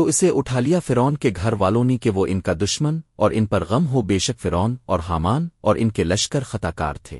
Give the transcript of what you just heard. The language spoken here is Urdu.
تو اسے اٹھا لیا فرون کے گھر والوں نے کہ وہ ان کا دشمن اور ان پر غم ہو بے شک فرون اور حامان اور ان کے لشکر خطا کار تھے۔